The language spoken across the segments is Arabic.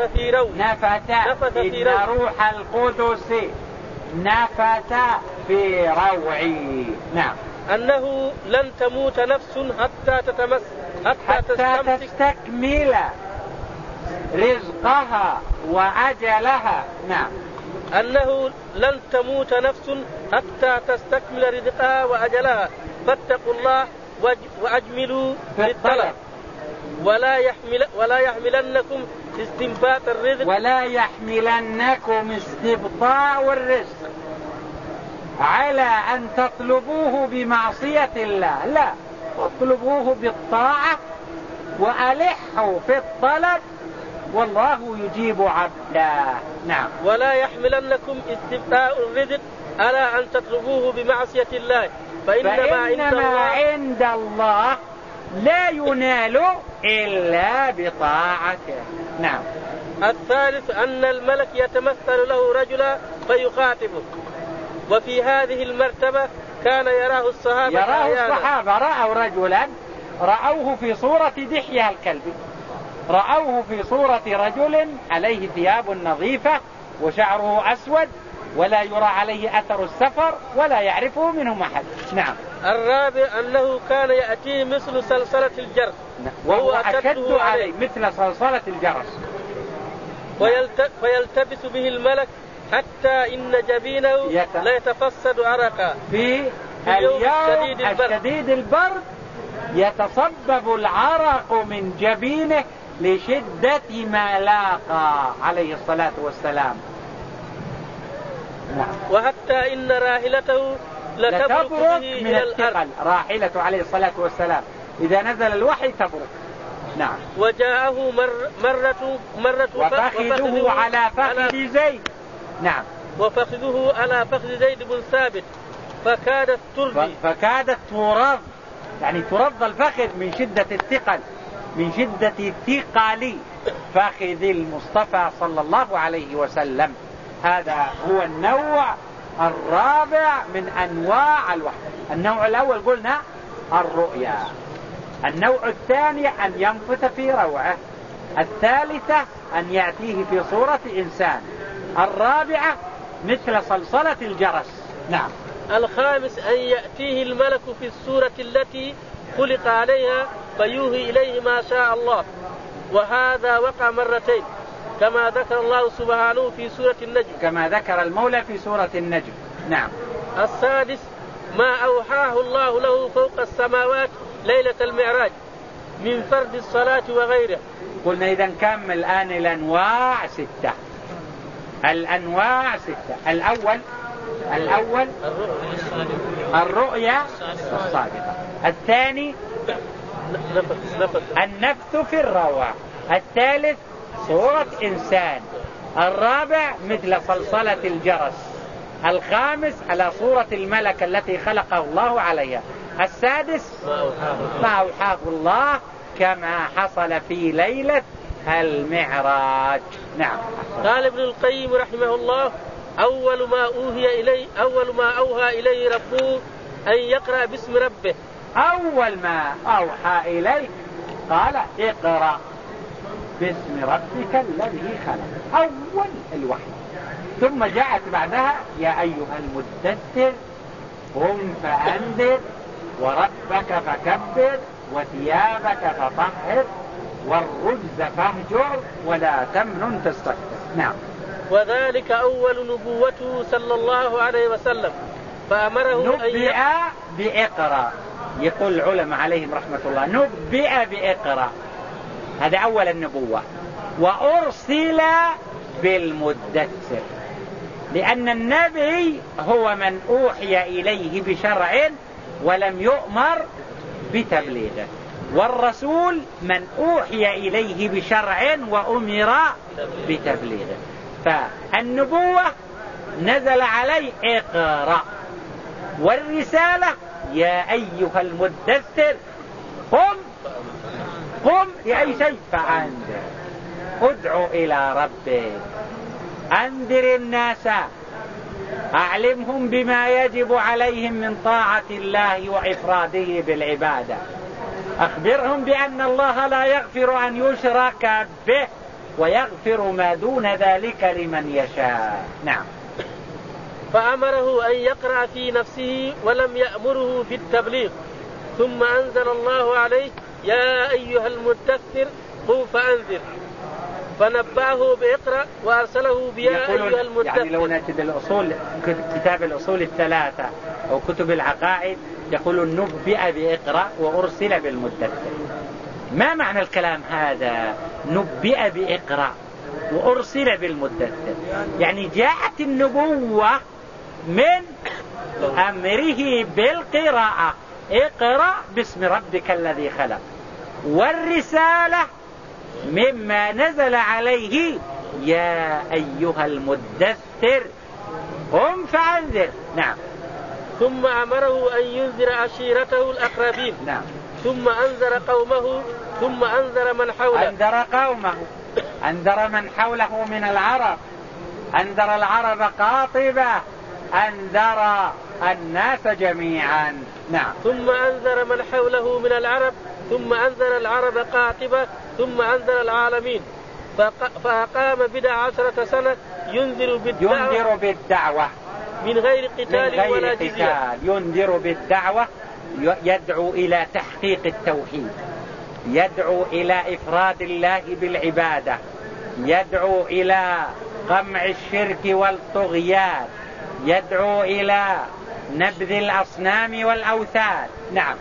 نفث نفث في إن روح. القدس نفث في روعي. نعم. أنه لن تموت نفس حتى تتمس حتى, حتى تستكمل رزقها وأجلها. نعم. أنه لن تموت نفس حتى تستكمل رزقها وأجلها. فاتقوا الله وأج- وأجملوا في الطلب ولا يحمل ولا يحملنكم استنباط الرزق. ولا يحملنكم استبطاء الرزق. على أن تطلبوه بمعصية الله. لا اطلبوه بالطاعة وألحوا في الطلب. والله يجيب عبده نعم. ولا يحملنكم استبطاء الرزق على أن تطلبوه بمعصية الله. فإنما عند فإنما الله عند الله لا ينال إلا بطاعته. نعم. الثالث أن الملك يتمثل له رجلا فيخاطبه. وفي هذه المرتبة كان يراه الصحابة يراه أحيانا. الصحابة. رأوا رجلا رأوه في صورة دحية الكلب. رأوه في صورة رجل عليه ثياب نظيفة وشعره أسود ولا يرى عليه أثر السفر ولا يعرفه منهم أحد. نعم. الرابع أنه كان يأتيه مثل سلسلة الجرس وهو وهو أشد عليه. مثل صلصلة الجرس. ويلت... فيلتبس به الملك حتى إن جبينه يت- ليتفسد عرقا. في في اليوم اليوم الشديد البرد. الشديد البرد. يتصبب العرق من جبينه لشدة ما لاقى عليه الصلاة والسلام. نعم. وحتى إن راحلته لتبرك من الثقل. راحلته عليه الصلاة والسلام. إذا نزل الوحي تبرك. نعم. وجاءه مر... مرة مرة وفخذه على فخذ زيد. نعم. وفخذه على فخذ زيد بن ثابت. فكادت تربي فكادت ترض يعني ترض الفخذ من شدة الثقل. من شدة ثقل فخذ المصطفى صلى الله عليه وسلم. هذا هو النوع الرابع من أنواع الوحي. النوع الأول قلنا الرؤيا. النوع الثاني أن ينفث في روعه. الثالثة أن يأتيه في صورة إنسان. الرابعة مثل صلصلة الجرس. نعم. الخامس أن يأتيه الملك في السورة التي خلق عليها فيوهي إليه ما شاء الله. وهذا وقع مرتين. كما ذكر الله سبحانه في سورة النجم. كما ذكر المولى في سورة النجم. نعم. السادس ما أوحاه الله له فوق السماوات ليلة المعراج من فرد الصلاة وغيره. قلنا إذا كم؟ الآن الأنواع ستة. الأنواع ستة. الأول الأول الرؤيا الصادقة. الثاني النفث في الروع الثالث صورة إنسان. الرابع مثل صلصلة الجرس. الخامس على صورة الملك التي خلقه الله عليها. السادس ما أوحاه الله كما حصل في ليلة المعراج. نعم. قال ابن القيم رحمه الله أول ما أوهي إليه أول ما أوهى إليه ربه أن يقرأ باسم ربه. أول ما أوحى إليك قال اقرأ. باسم ربك الذي خلق. أول الوحي. ثم جاءت بعدها يا أيها المدثر قم فأنذر وربك فكبر وثيابك فطهر والرجز فاهجر ولا تمنن تستكبر. نعم. وذلك أول نبوته صلى الله عليه وسلم. فأمره نبئ بإقرأ. يقول العلماء عليهم رحمة الله نبئ بإقرأ. هذا أول النبوة. وأرسل بالمدثر. لأن النبي هو من أوحي إليه بشرع ولم يؤمر بتبليغه. والرسول من أوحي إليه بشرع وأمر بتبليغه. فالنبوة نزل عليه اقرأ. والرسالة يا أيها المدثر قم قم لأي شيء فأنذر ادعو إلى ربك. أنذر الناس. أعلمهم بما يجب عليهم من طاعة الله وإفراده بالعبادة. أخبرهم بأن الله لا يغفر أن يشرك به ويغفر ما دون ذلك لمن يشاء. نعم. فأمره أن يقرأ في نفسه ولم يأمره بالتبليغ ثم أنزل الله عليه يا أيها المدثر قم فأنذر. فنبأه بإقرأ وأرسله بيا أيها المدثر يعني لو نجد الأصول كتاب الأصول الثلاثة أو كتب العقائد يقول نبئ بإقرأ وأرسل بالمدثر. ما معنى الكلام هذا؟ نبئ بإقرأ وأرسل بالمدثر. يعني جاءت النبوة من أمره بالقراءة. اقرأ باسم ربك الذي خلق. والرسالة مما نزل عليه يا أيها المدثر. قم فأنذر. نعم. ثم أمره أن ينذر عشيرته الأقربين. نعم. ثم أنذر قومه ثم أنذر من حوله. أنذر قومه. أنذر من حوله من العرب. أنذر العرب قاطبة. أنذر الناس جميعا. نعم. ثم أنذر من حوله من العرب. ثم أنذر العرب قاطبة ثم أنذر العالمين. فأقام بضع عشرة سنة ينذر بالدعوة. ينذر بالدعوة. من غير قتال من غير ولا قتال. ينذر بالدعوة يدعو إلى تحقيق التوحيد. يدعو إلى إفراد الله بالعبادة. يدعو إلى قمع الشرك والطغيان. يدعو إلى نبذ الأصنام والأوثان. نعم.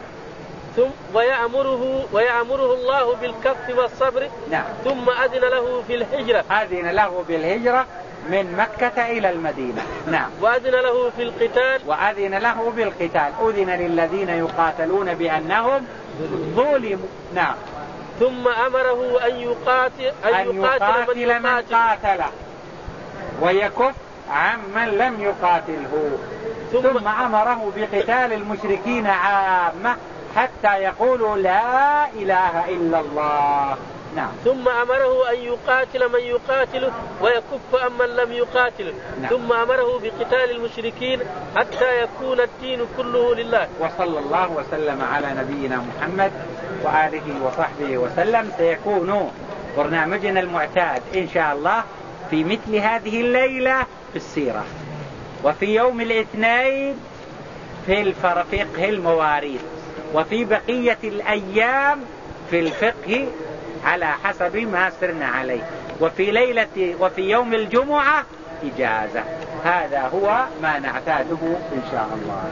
ثم ويأمره ويأمره الله بالكف والصبر. نعم. ثم أذن له في الهجرة. أذن له بالهجرة من مكة إلى المدينة. نعم. وأذن له في القتال. وأذن له بالقتال. أذن للذين يقاتلون بأنهم ظلموا. نعم. ثم أمره أن يقاتل أن, أن يقاتل, يقاتل من قاتله. ويكف عمن لم يقاتله. ثم, ثم أمره بقتال المشركين عامة. حتى يقولوا لا إله إلا الله. نعم. ثم أمره أن يقاتل من يقاتله ويكف عمن لم يقاتله. نعم. ثم أمره بقتال المشركين حتى يكون الدين كله لله. وصلى الله وسلم على نبينا محمد وآله وصحبه وسلم. سيكون برنامجنا المعتاد إن شاء الله في مثل هذه الليلة في السيرة. وفي يوم الاثنين في الفقه المواريث. وفي بقية الأيام في الفقه على حسب ما سرنا عليه. وفي ليلة وفي يوم الجمعة إجازة. هذا هو ما نعتاده إن شاء الله.